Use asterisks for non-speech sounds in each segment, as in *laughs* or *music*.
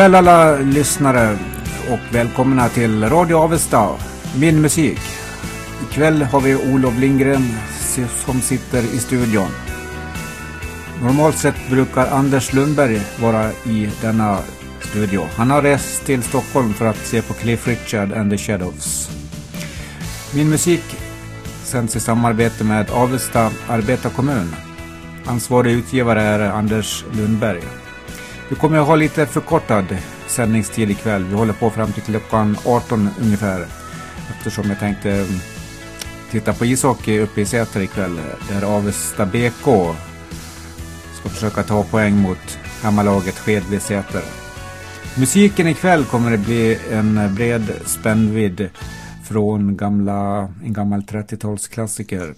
Kväll alla lyssnare och välkomna till Radio Avesta, min musik. Ikväll har vi Olof Lindgren som sitter i studion. Normalt sett brukar Anders Lundberg vara i denna studio. Han har rest till Stockholm för att se på Cliff Richard and the Shadows. Min musik sänds i samarbete med Avesta arbetarkommun. Ansvarig utgivare är Anders Lundberg. Vi kommer att ha lite förkortad sändningstid ikväll. Vi håller på fram till klockan 18 ungefär. Eftersom jag tänkte mm, titta på ishockey uppe i Säter ikväll. Där Avesta BK ska försöka ta poäng mot hemmalaget Skedvi Säter. Musiken ikväll kommer att bli en bred spännvidd från gamla, en gammal 30-talsklassiker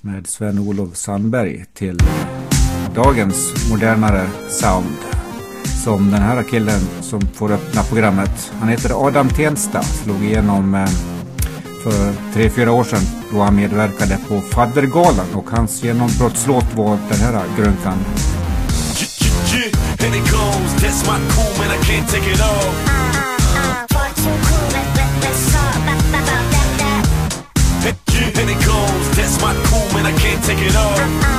med Sven-Olof Sandberg till dagens modernare sound som den här killen som får öppna programmet. Han heter Adam Tensta, slog igenom eh, för tre fyra år sedan då han medverkade på Faddergalan och hans genombrottslåt var den här grunkan. And it goes, that's my cool man, I can't take it all.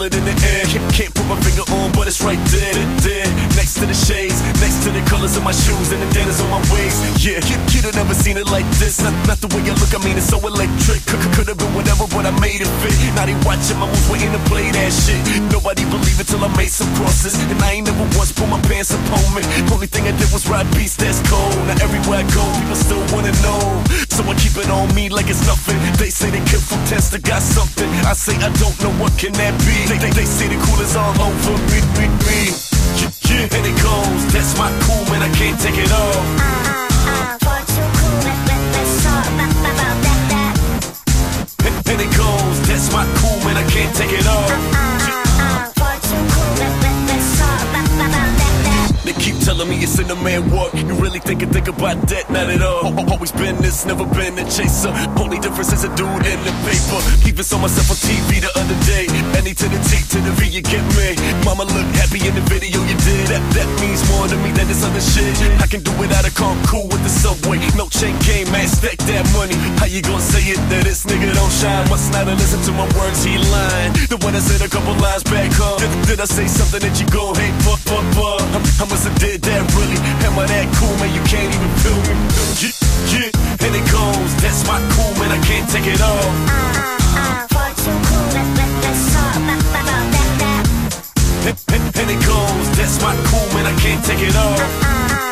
Feel it in the air. Can't put my finger on, but it's right there, there. Next to the shades, to the colors of my shoes and the denters on my waist. Yeah, kid, kid have never seen it like this. Not, not the way I look, I mean it's so electric. Could, have been whatever, but I made it fit. Now they watching my moves, waiting to play that shit. Nobody believe it till I made some crosses, and I ain't never once pulled my pants up on me. Only thing I did was ride beats that's cold. Now everywhere I go, people still wanna know. So I keep it on me like it's nothing. They say they killed from test, I got something. I say I don't know what can that be? They, they, they say the cool is all over me, me, me. Yeah, yeah, and it goes, that's my cool man, I can't take it all. Uh, uh, far too cool, let, let, let's talk about that, that. And, and it goes, that's my cool man, I can't take it all. Uh, uh, far too cool, let, let, let's talk about that, that. They keep telling me it's in the man walk. You really think and think about that? Not at all. Always been this, never been a chaser. Only difference is a dude in the paper. Even saw myself on TV the other day. Any to the T to the V, you get me. Mama look happy in the video you did. That that means more to me than this other shit. I can do it out of calm, cool with the subway. No chain game, man, stack that money. How you gonna say it that this nigga don't shine? Must not have listened to my words, he lying. The one I said a couple lines back home. Did, did I say something that you go hate? Fuck, fuck, fuck. I must have did that really. Am I that cool, man? You can't even feel me. Yeah, yeah, and it goes. That's my cool, man. I can't take it off. And, it goes. That's my cool, man. I can't take it all.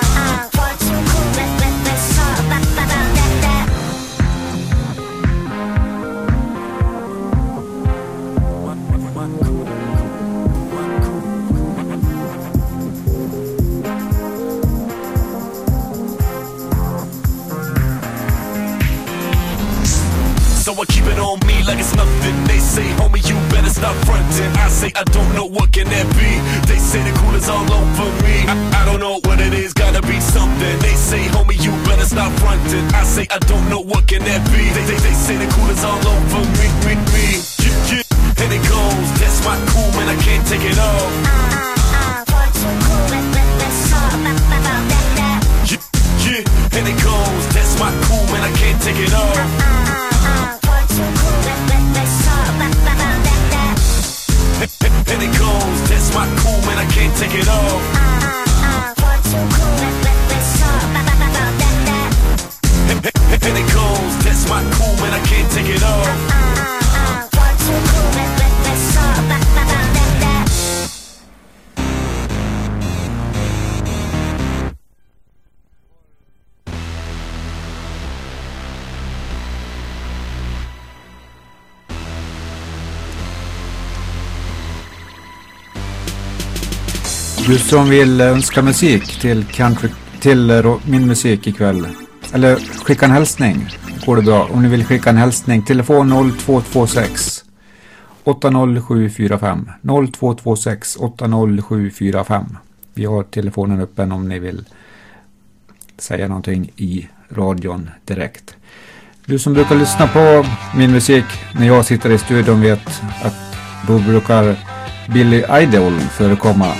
That Du som vill önska musik till, country, till eh, min musik ikväll. Eller skicka en hälsning. Går det bra. Om ni vill skicka en hälsning. Telefon 0226 80745. 0226 80745. Vi har telefonen öppen om ni vill säga någonting i radion direkt. Du som brukar lyssna på min musik när jag sitter i studion vet att då brukar Billy Idol förekomma.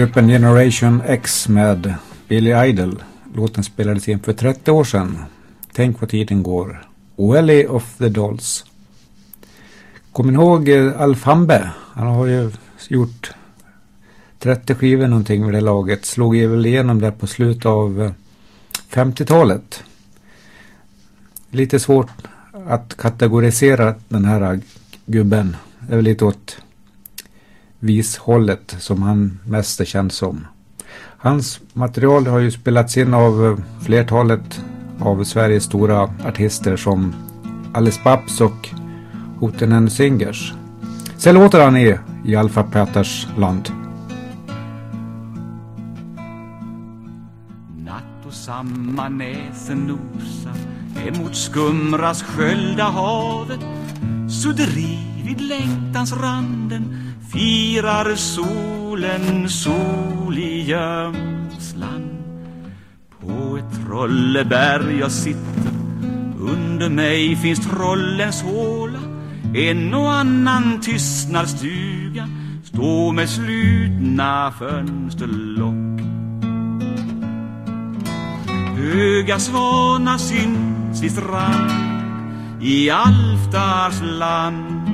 Gruppen Generation X med Billy Idol. Låten spelades in för 30 år sedan. Tänk vad tiden går. Welly of the Dolls. Kommer ni ihåg eh, Alf Hambe? Han har ju gjort 30 skivor någonting med det laget. Slog väl igenom där på slutet av eh, 50-talet. Lite svårt att kategorisera den här eh, gubben. Det är väl lite åt vishållet som han mest är känd som. Hans material har ju spelats in av eh, flertalet av Sveriges stora artister som Alice Babs och Hotenen Singers. Sen låter han i, i Alfa Peters land. Natt och samma näsen nosa emot Skumras skölda havet Sudderi vid längtans randen firar solen sol i gömslan. På ett trolleberg jag sitter, under mig finns trollens håla. En och annan tystnar stugan, står med slutna fönsterlock. Höga svanar syns vid strand i Alftars land,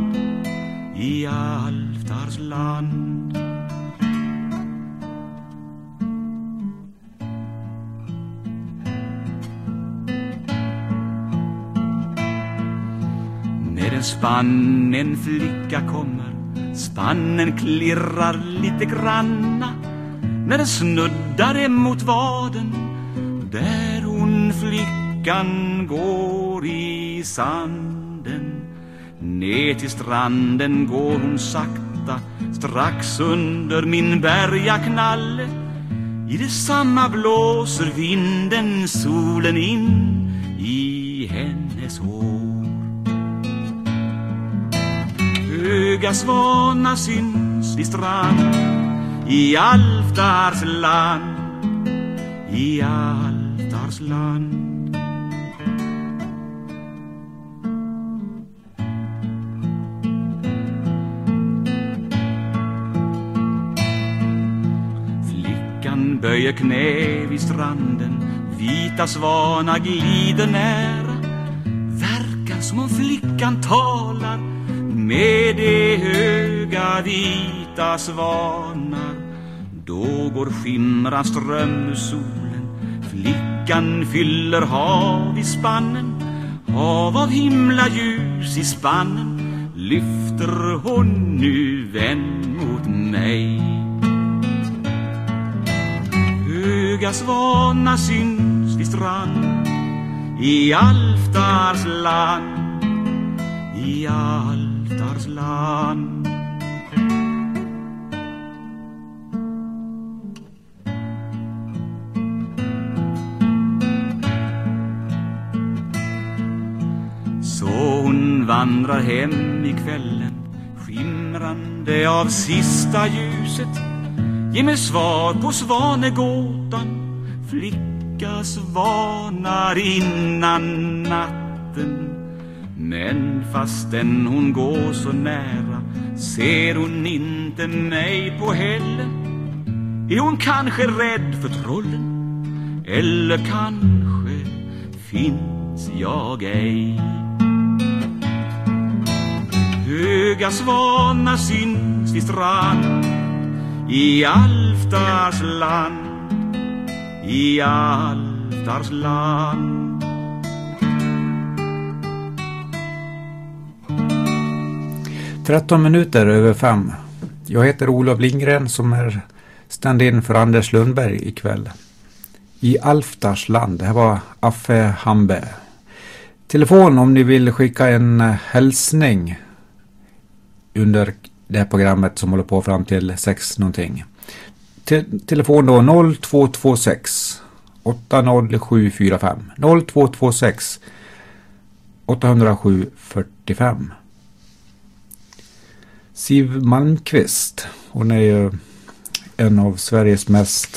i Alftars Gotlands land. Med en spann en flicka kommer Spannen klirrar lite granna När den snuddar emot vaden Där hon flickan går i sanden Ner till stranden går hon sakta Strax under min bergaknalle I detsamma blåser vinden solen in i hennes hår. Höga svanar syns vid strand i Alftars land i Alftars land böjer knä vid stranden. Vita svanar glider nära Verkar som om flickan talar Med de höga vita svanar. Då går skimran strömsolen Flickan fyller hav i spannen. Hav av himla ljus i spannen. Lyfter hon nu vän mot mig? Fluga Svana syns vid strand I Alftars land I Alftars land. Så hon vandrar hem i kvällen Skimrande av sista ljuset. Ge mig svar på Svanegård, gatan Flicka svanar innan natten. Men fastän hon går så nära Ser hon inte mig på hällen. Är hon kanske rädd för trollen? Eller kanske finns jag ej? Höga svanar syns vid strand i Alftars land, i Alftars land. Tretton minuter över fem. Jag heter Olof Lindgren som är stand-in för Anders Lundberg ikväll. I Alftars land. Det här var Affe Hambe. Telefon om ni vill skicka en eh, hälsning under det här programmet som håller på fram till sex någonting. Te telefon då 0226 80745 0226 80745. Siv Malmqvist. Hon är ju en av Sveriges mest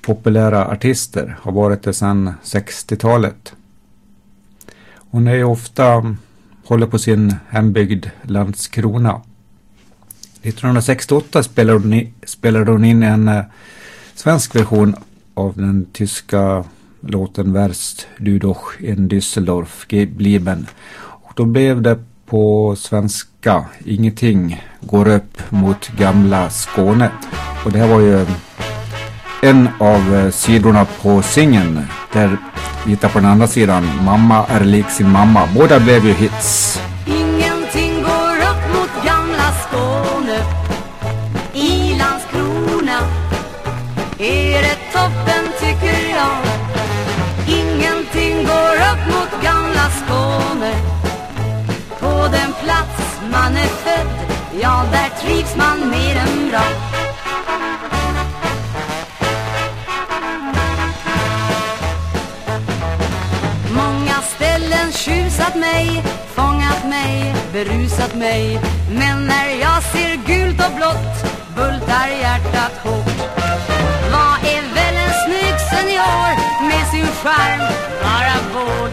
populära artister. Har varit det sedan 60-talet. Hon är ju ofta håller på sin hembygd Landskrona. 1968 spelade hon, in, spelade hon in en eh, svensk version av den tyska låten ”Werst du doch in Düsseldorf geblieben. Och då blev det på svenska Ingenting går upp mot gamla Skåne. Och det här var ju en av eh, sidorna på singeln. Där vi hittar på den andra sidan Mamma är lik sin mamma. Båda blev ju hits. Hela Skåne På den plats man är född Ja, där trivs man mer än bra. Många ställen tjusat mig, fångat mig, berusat mig. Men när jag ser gult och blått bultar hjärtat hårt. Vad är väl en snygg senior med sin charm, bara vår?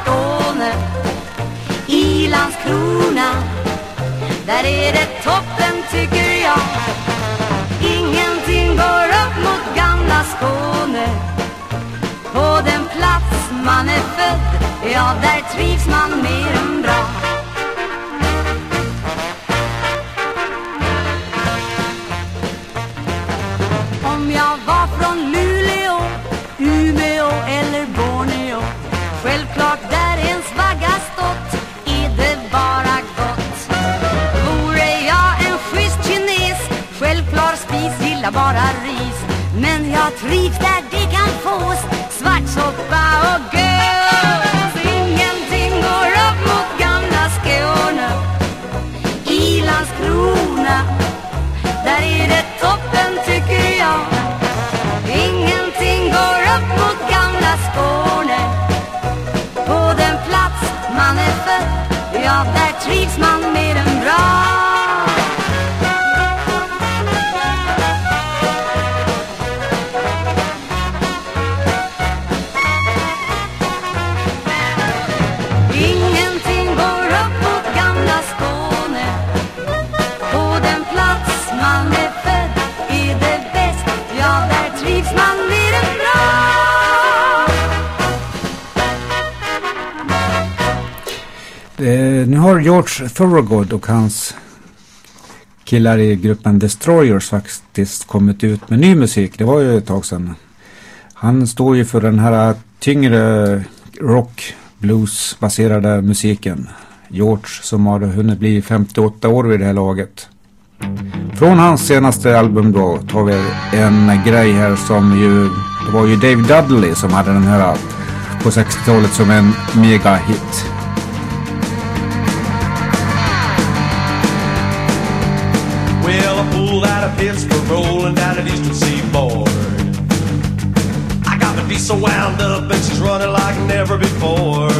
Skåne. I Landskrona där är det toppen tycker jag. Ingenting går upp mot gamla Skåne. På den plats man är född Ja, där trivs man mer än bra. Bara ris. Men jag trivs där det kan fås Svartsoppa och gös Ingenting går upp mot gamla Skåne. I Landskrona Där är det toppen tycker jag. Ingenting går upp mot gamla Skåne. På den plats man är född Ja, George Thorogood och hans killar i gruppen Destroyers faktiskt kommit ut med ny musik. Det var ju ett tag sedan. Han står ju för den här tyngre rock, blues baserade musiken. George som har hunnit bli 58 år vid det här laget. Från hans senaste album då tar vi en grej här som ju, det var ju Dave Dudley som hade den här på 60-talet som en mega hit. Of Pittsburgh, rolling down the eastern seaboard. I got my diesel wound up, and she's running like never before.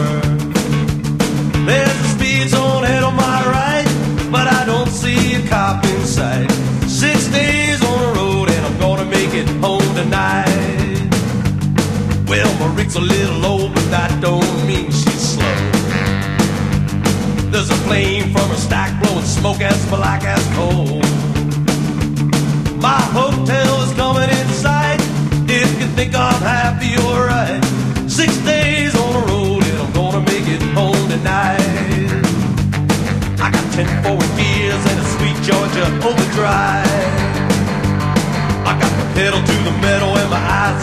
There's a speed zone ahead on my right, but I don't see a cop in sight. Six days on the road, and I'm gonna make it home tonight. Well, my rig's a little low, but that don't mean she's slow. There's a flame from her stack blowing smoke as black as coal. My hotel is coming in sight. If you think I'm happy, you're right. Six days on the road and I'm gonna make it home tonight. I got ten forward gears and a sweet Georgia overdrive. I got the pedal to the metal and my eyes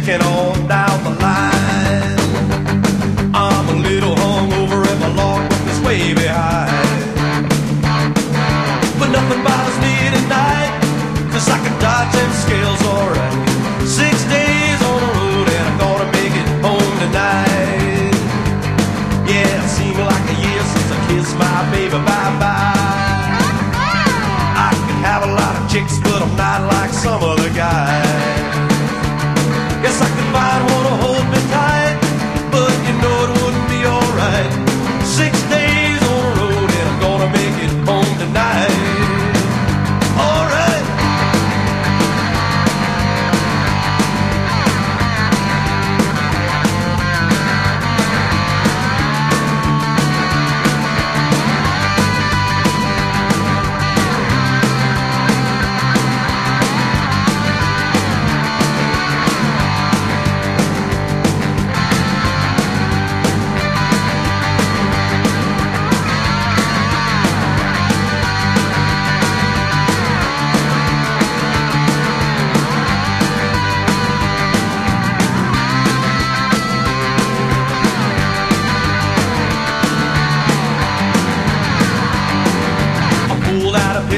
checking on down the line.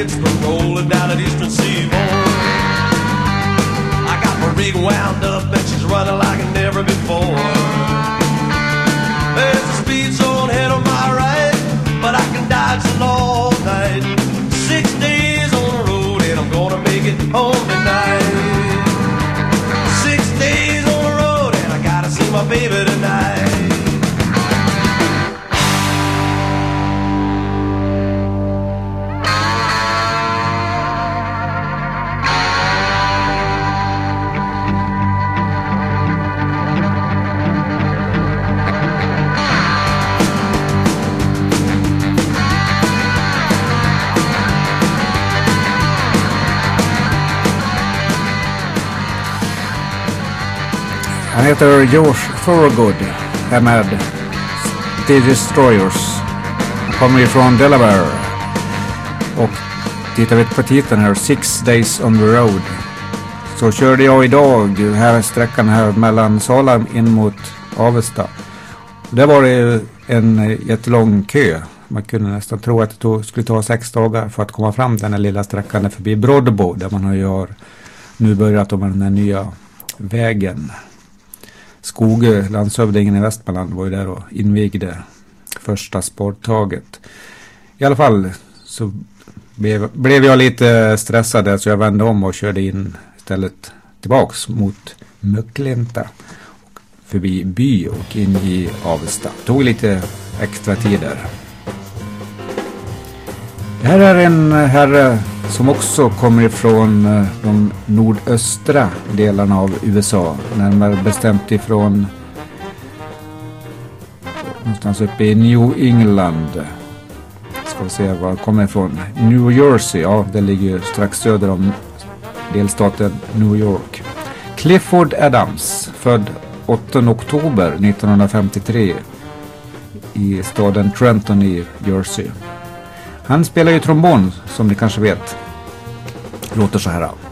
It's the road. Heter Josh Thorogood. Är med The Destroyers. Han kommer ifrån Delaware. Och tittar vi på titeln här, Six Days on the Road. Så körde jag idag här sträckan här mellan Sala in mot Avesta. Där var det en jättelång kö. Man kunde nästan tro att det tog, skulle ta sex dagar för att komma fram den här lilla sträckan förbi Brodbo där man har nu börjat med den här nya vägen. Skoge, landshövdingen i Västmanland, var ju där och invigde första sporttaget. I alla fall så blev, blev jag lite stressad där så jag vände om och körde in istället tillbaks mot Möcklinta. Förbi by och in i Avesta. Tog lite extra tid där. Det här är en herre som också kommer ifrån eh, de nordöstra delarna av USA. Närmare bestämt ifrån någonstans uppe i New England. Ska vi se var det kommer ifrån. New Jersey, ja det ligger ju strax söder om delstaten New York. Clifford Adams, född 8 oktober 1953 i staden Trenton i Jersey. Han spelar ju trombon som ni kanske vet. Låter så här.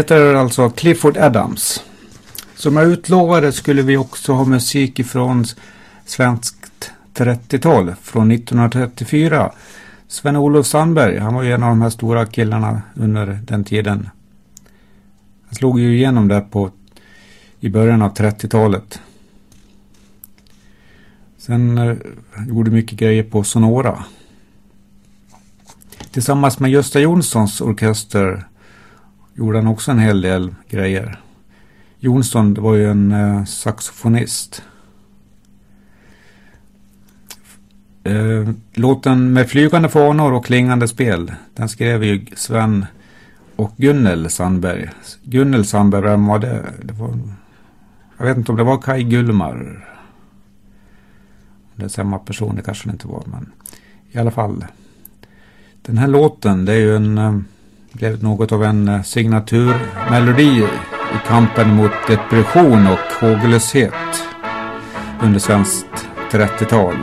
Heter alltså Clifford Adams. Som jag utlovade skulle vi också ha musik ifrån svenskt 30-tal från 1934. Sven-Olof Sandberg, han var ju en av de här stora killarna under den tiden. Han slog ju igenom där på i början av 30-talet. Sen eh, gjorde mycket grejer på Sonora. Tillsammans med Gösta Jonssons orkester gjorde han också en hel del grejer. Jonsson var ju en eh, saxofonist. Eh, låten med flygande fanor och klingande spel, den skrev ju Sven och Gunnel Sandberg. Gunnel Sandberg, vem var det? det var, jag vet inte om det var Kai Gullmar. Det är samma person, det kanske det inte var, men i alla fall. Den här låten, det är ju en, eh, blev något av en eh, signaturmelodi i kampen mot depression och håglöshet under svenskt 30-tal.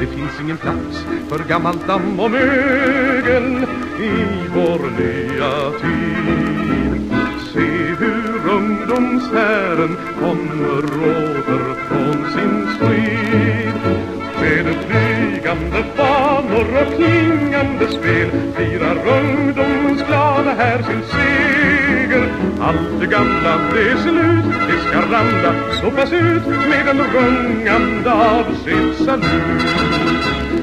Det finns ingen plats för gammalt damm och mögel i vår nya tid Se hur ungdomsherren kommer åter från sin strid med flygande fanor och klingande spel firar ungdomens glada här sin seger. Det gamla det är slut, det ska ramla, sopas ut med en rungande avskedssalut.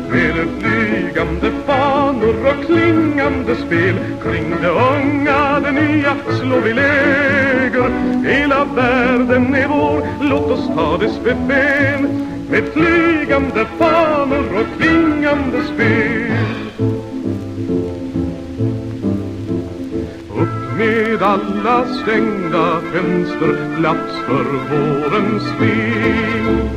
Med flygande fanor och klingande spel kring det unga, det nya slår vi läger. Hela världen är vår, låt oss ta dess befäl med flygande fanor och klingande spel. Med alla stängda fönster, plats för vårens vind.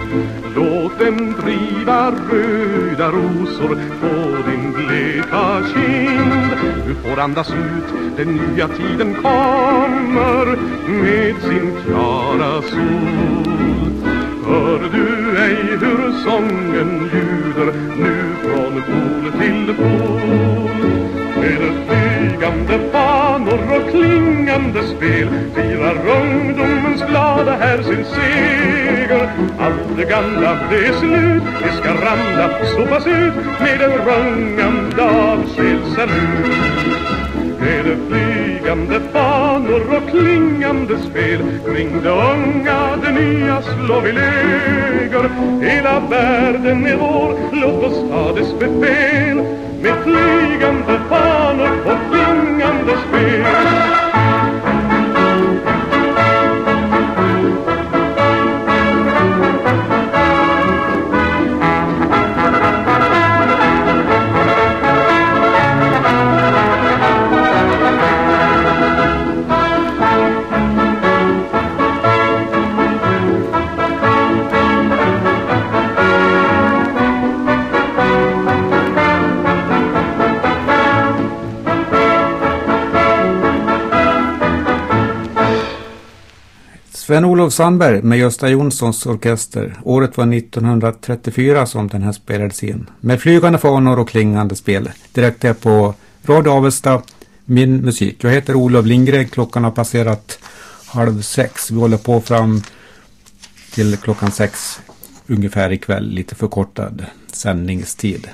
Låt dem driva röda rosor på din bleka kind. Du får andas ut, den nya tiden kommer med sin klara sol. Hör du ej hur sången ljuder nu från pol till pol? Med flygande trummor och klingande spel firar ungdomens glada här sin seger. Allt det gamla det är slut, det ska ramla, sopas ut med en rungande avskedssalut. Med flygande fanor och klingande spel Kring det unga, det nya slår vi läger Hela världen är vår, låt oss ta dess befäl Med flygande fanor och klingande spel Sven-Olof Sandberg med Gösta Jonssons orkester. Året var 1934 som den här spelades in. Med flygande fanor och klingande spel. Direkt här på Radio Avesta, min musik. Jag heter Olof Lindgren. Klockan har passerat halv sex. Vi håller på fram till klockan sex ungefär ikväll. Lite förkortad sändningstid.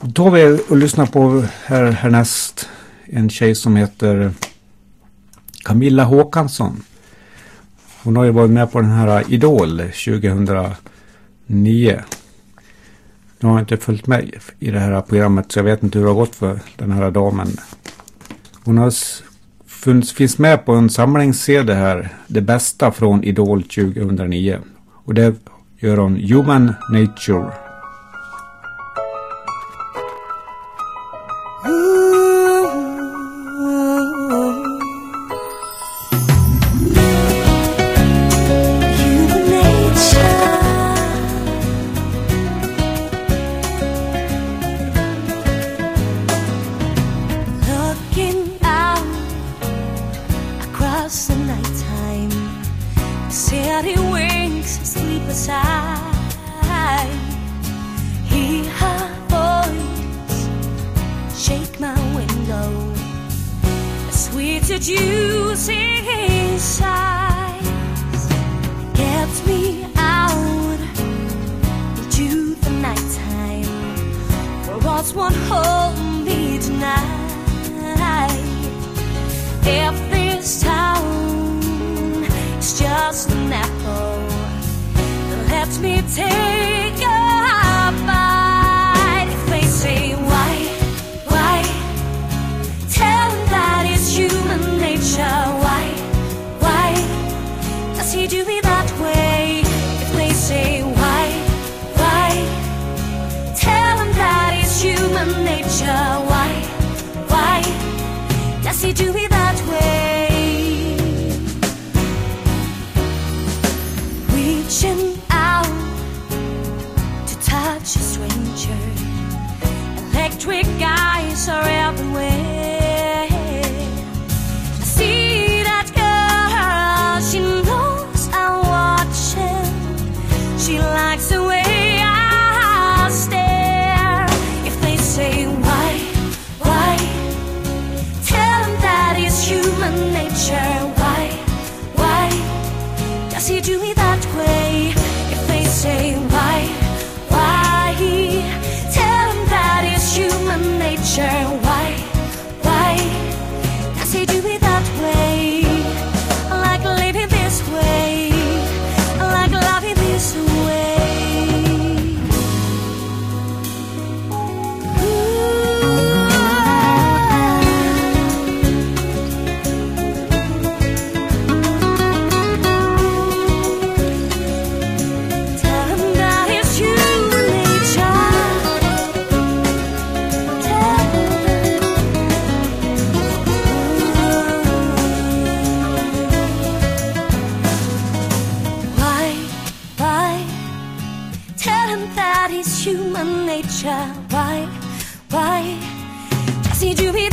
Då tar vi och lyssnar på här härnäst en tjej som heter Camilla Håkansson. Hon har ju varit med på den här Idol 2009. Nu har jag inte följt med i det här programmet så jag vet inte hur det har gått för den här damen. Hon har funnits, finns med på en samlings-CD här. Det bästa från Idol 2009. Och det gör hon Human Nature.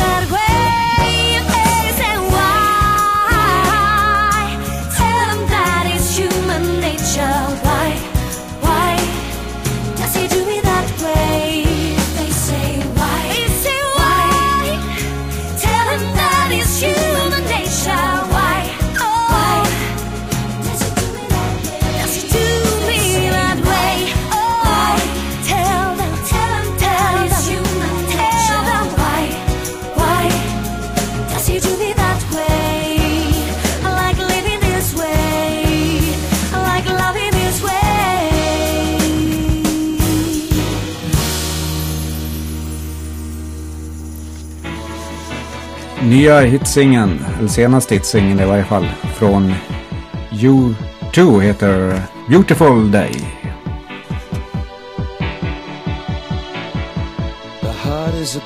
embargo nya hitsingen, eller senaste hitsingen i varje fall, från U2 heter Beautiful Day. The heart is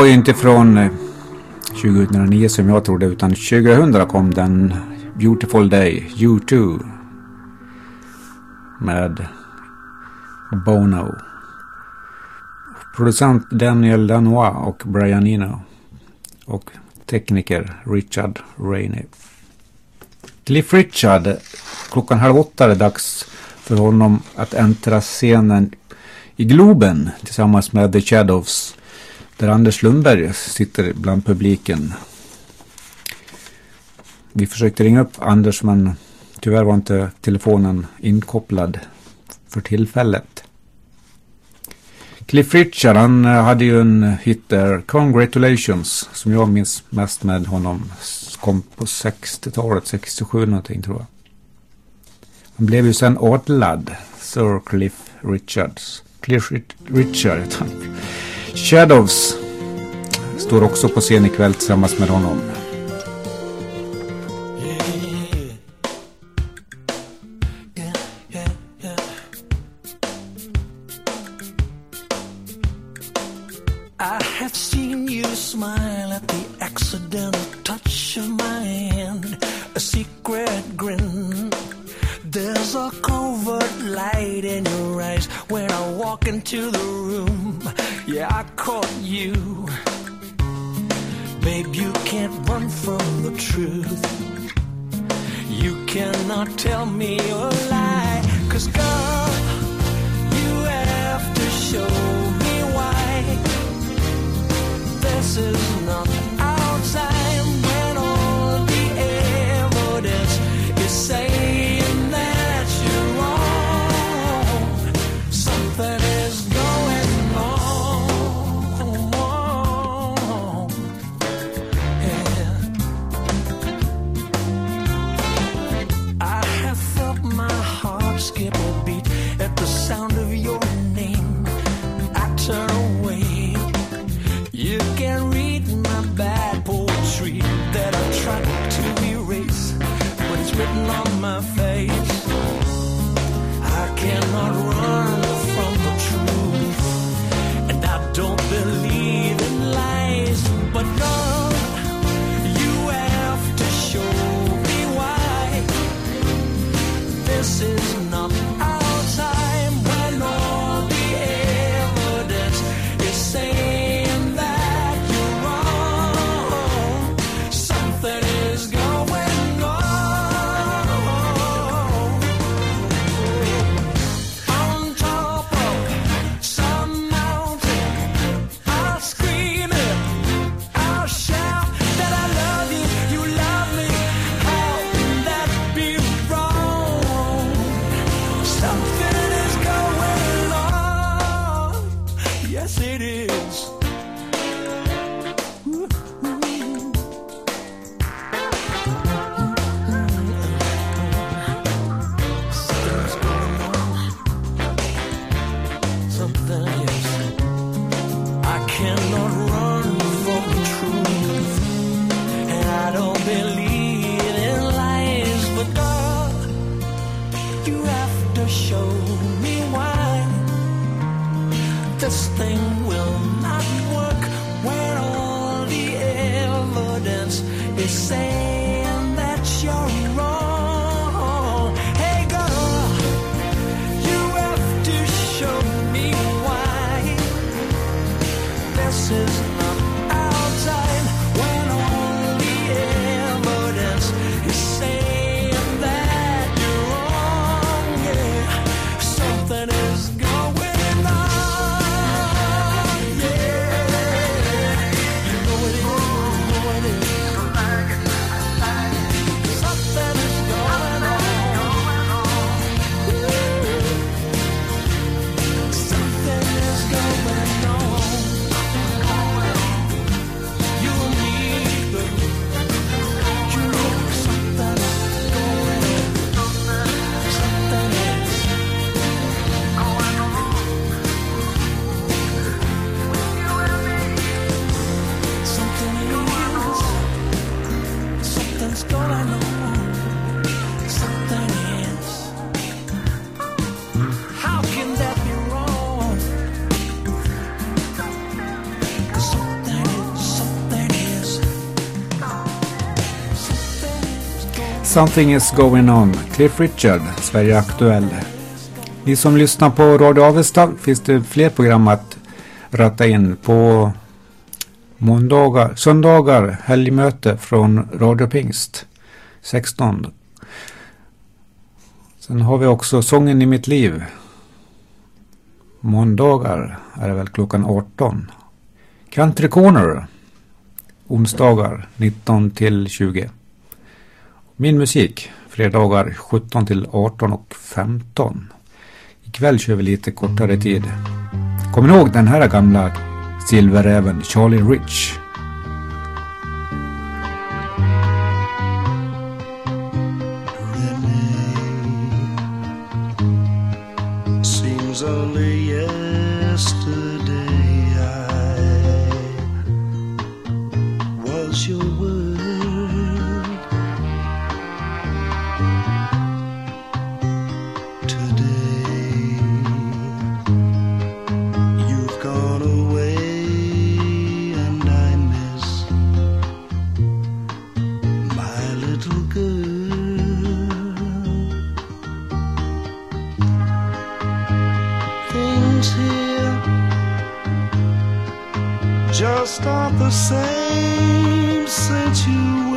var ju inte från eh, 2009 som jag trodde utan 2000 kom den Beautiful Day, U2 med Bono. Producent Daniel Danois och Brian Eno och tekniker Richard Rainey. Cliff Richard, klockan halv åtta är det dags för honom att äntra scenen i Globen tillsammans med The Shadows där Anders Lundberg sitter bland publiken. Vi försökte ringa upp Anders men tyvärr var inte telefonen inkopplad för tillfället. Cliff Richard han eh, hade ju en hit där, Congratulations, som jag minns mest med honom. Kom på 60-talet, 67 någonting tror jag. Han blev ju sen adlad, Sir Cliff Richards. Cliff Richard, *laughs* Shadows står också på scen ikväll tillsammans med honom. Something is going on. Cliff Richard, Sverige Aktuell. Ni som lyssnar på Radio Avesta finns det fler program att ratta in på måndagar, söndagar, helgmöte från Radio Pingst 16. Sen har vi också Sången i mitt liv. Måndagar är det väl klockan 18. Country Corner. Onsdagar 19 till 20. Min musik fredagar 17 till 18 och 15. Ikväll kör vi lite kortare tid. Kommer ni ihåg den här gamla silverräven Charlie Rich? Things here. Just aren't the same since you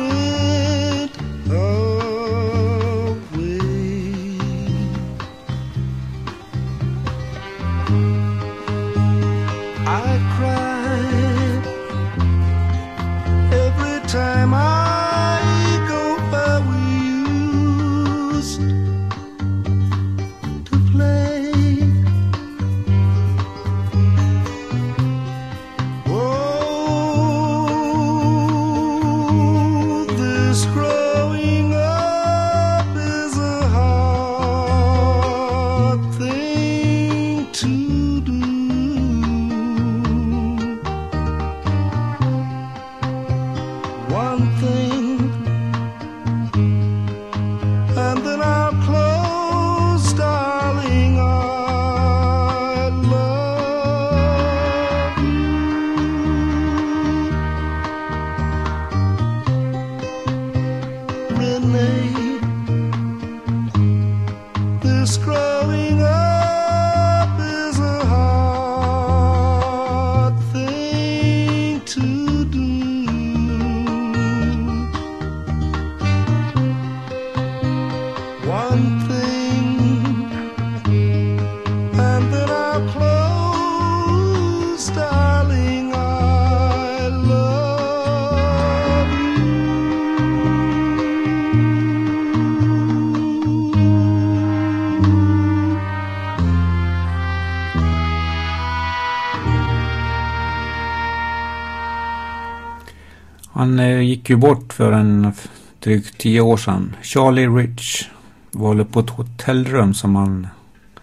Han eh, gick ju bort för en drygt tio år sedan. Charlie Rich var på ett hotellrum som han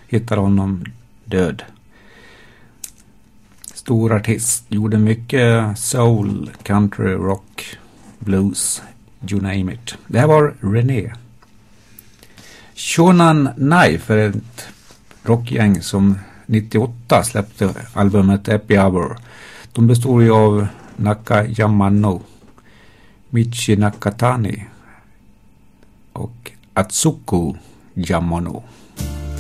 hittade honom död. Stor artist. Gjorde mycket soul, country, rock, blues, you name it. Det här var René. Shonan Knife är ett rockgäng som 98 släppte albumet Happy Hour. De består ju av Naka Yamano Michi Nakatani och Atsuku Yamano.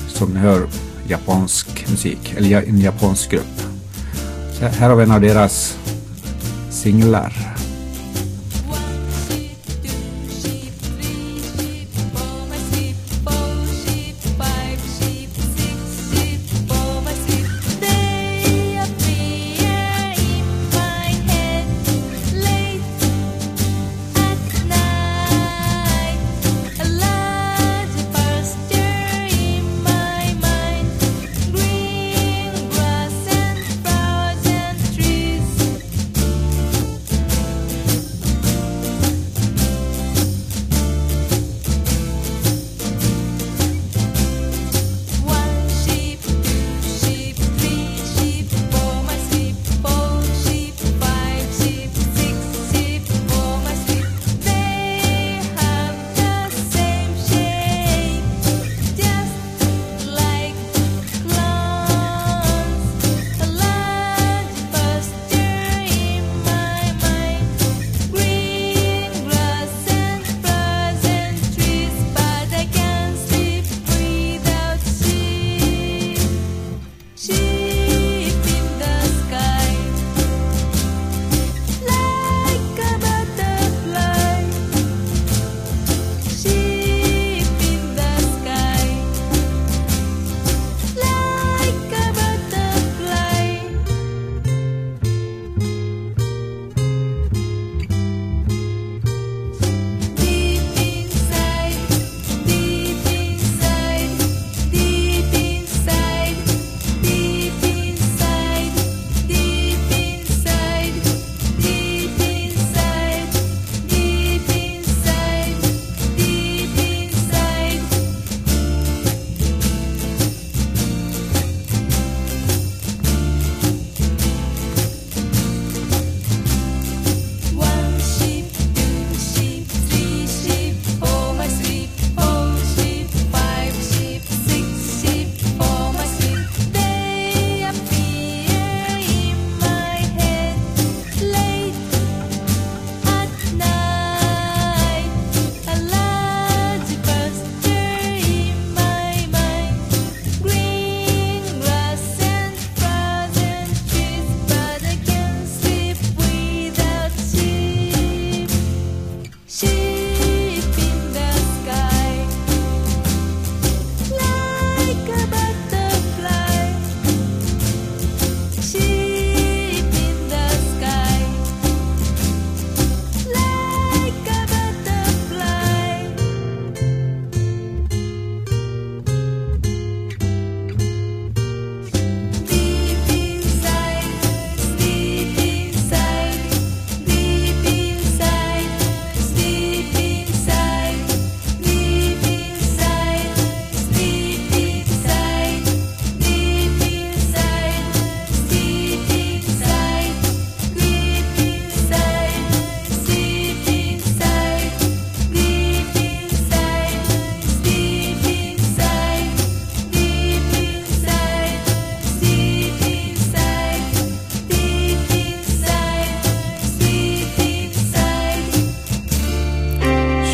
Som hör, japansk musik, eller en japansk grupp. Här har vi en av deras singlar.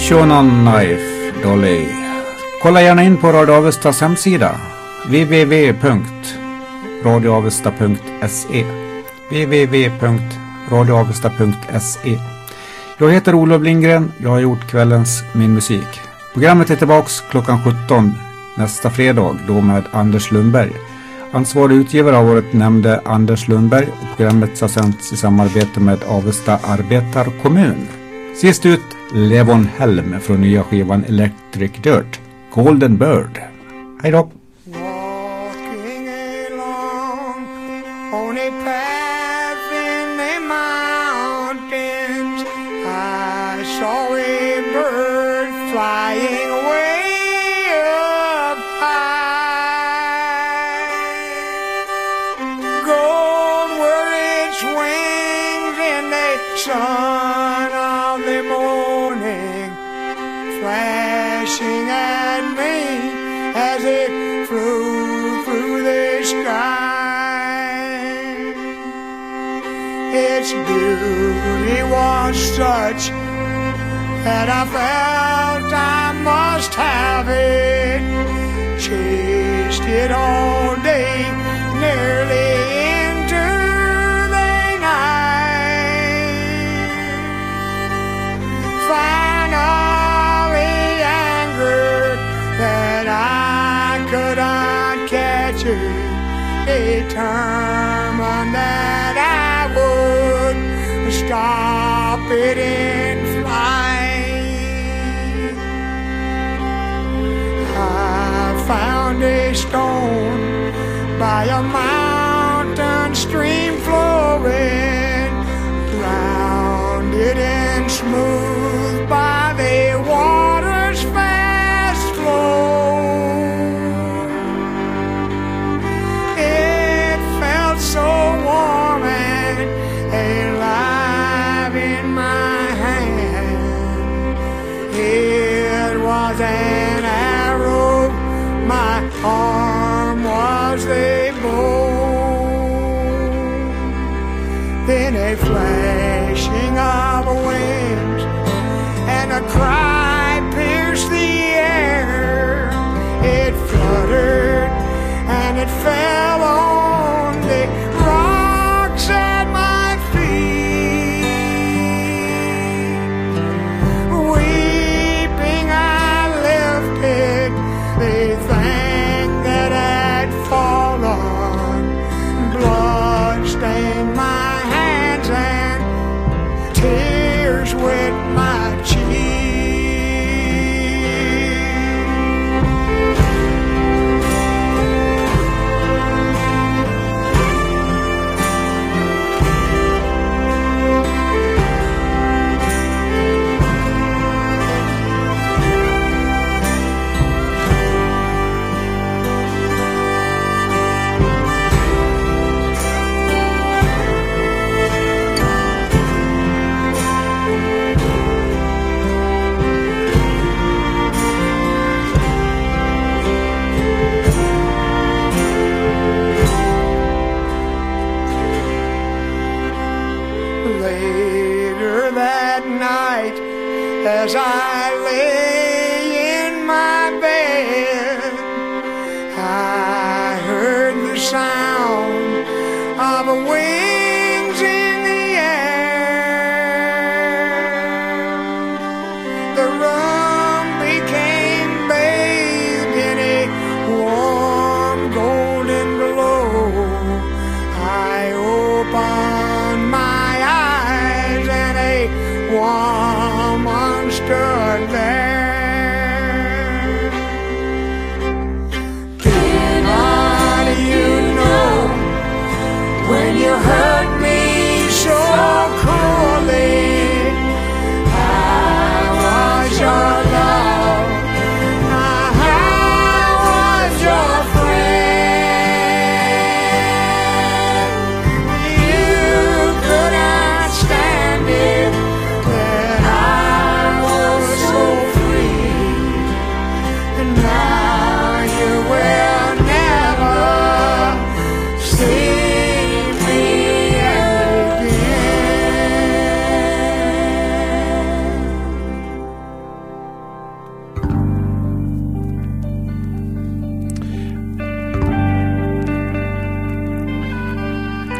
Shonan Knife Dolly. Kolla gärna in på Radio Avestas hemsida. www.radioavesta.se www.radioavesta.se Jag heter Olof Lindgren. Jag har gjort kvällens Min Musik. Programmet är tillbaks klockan 17 nästa fredag då med Anders Lundberg. Ansvarig utgivare av året nämnde Anders Lundberg och programmet har sänts i samarbete med Avesta Arbetarkommun. Sist ut Levon Helm från nya skivan Electric Dirt, Golden Bird. Hej då! Its beauty was such that I felt I must have it. Chased it all day, nearly into the night. Finally angered that I couldn't catch it, determined that stop it. I found a stone by a mountain stream flowing, rounded and smooth and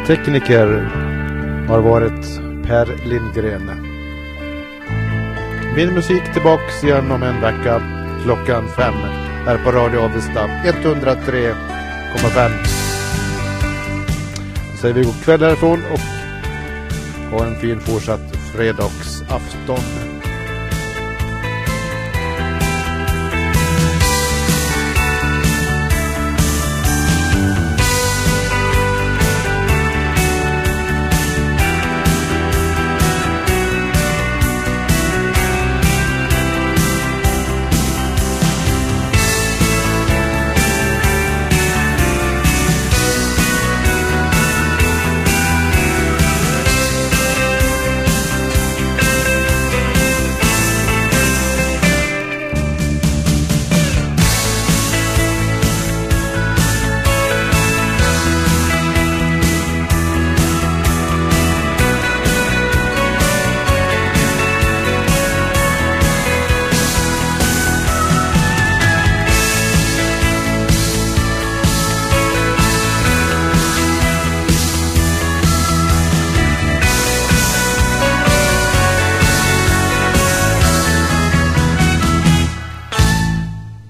Tekniker har varit Per Lindgren. Min musik tillbaks igen om en vecka klockan fem här på Radio Avesta 103,5. Då säger vi god kväll härifrån och ha en fin fortsatt fredagsafton.